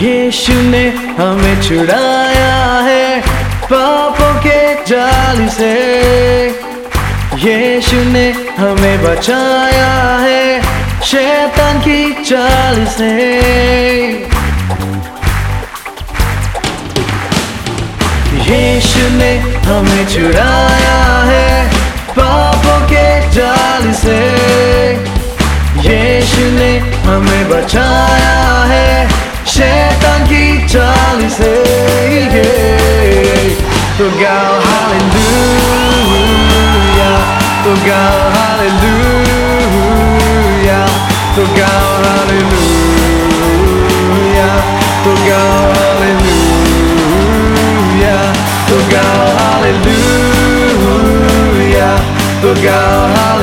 यीशु ने हमें छुड़ाया है पापों के जाल से। यीशु ने हमें बचाया है शैतान की चाल से। यीशु ने हमें छुड़ाया है पापों के जाल से। यीशु ने हमें बचाया है we say, Look God, hallelujah. Look God, hallelujah. Look God, hallelujah. Look God, hallelujah. Look God, hallelujah.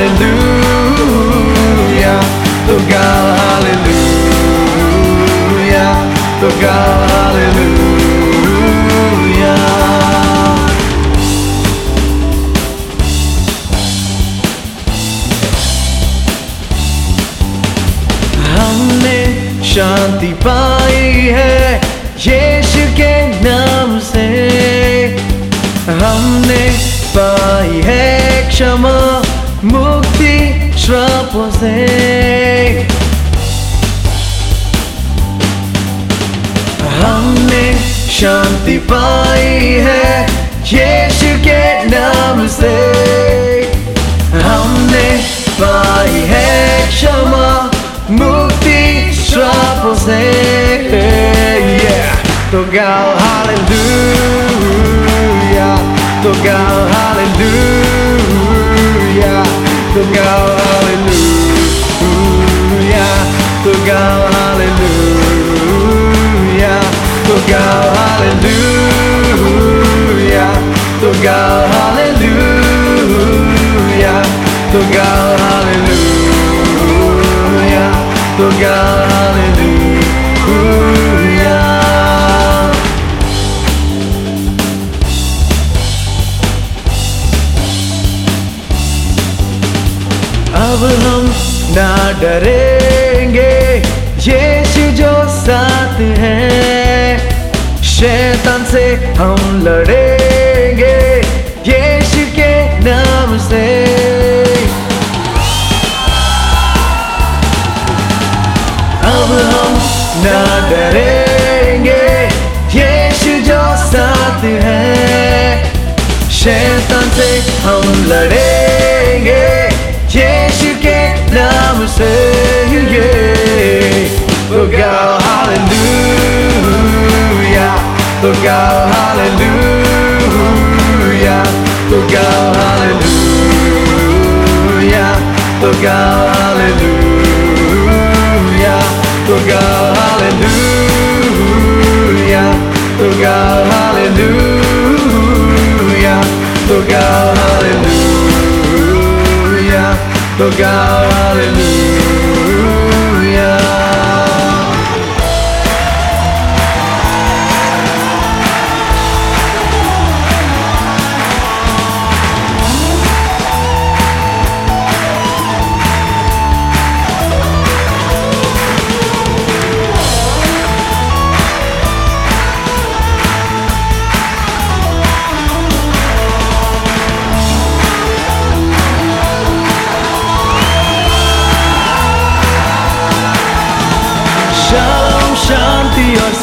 Hallelujah. शांति पाई है यीशु के नाम से। हमने पाई है क्षमा, मुक्ति श्रापों से। हमने शांति पाई है यीशु Togal hallelujah. Togal hallelujah. Togal hallelujah. Togal hallelujah. Togal hallelujah. Togal hallelujah. Togal hallelujah. Togal hallelujah. हम ना डरेंगे। यीशु जो साथ है, शैतान से हम लड़ेंगे। यीशु के नाम से। अब हम ना डरेंगे। यीशु जो साथ है, शैतान से हम लड़ेंगे। Yes, you get number say yeah. Look out, hallelujah. Look out, hallelujah. Look out, hallelujah. Look out, hallelujah. Look out, hallelujah. Look out, hallelujah. Look out. But God, hallelujah.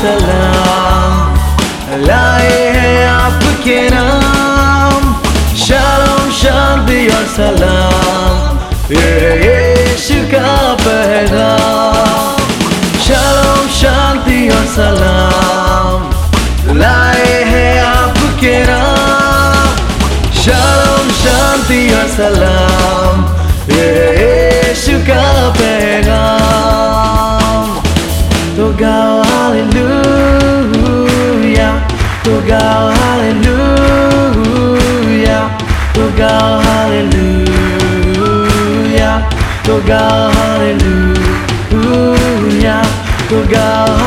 सलाम। लाए हैं आपके नाम। शाम शांति और सलाम। यीशु का पैगाम शाम शांति और सलाम। लाए हैं आपके नाम। शाम शांति और सलाम। God, hallelujah, go God.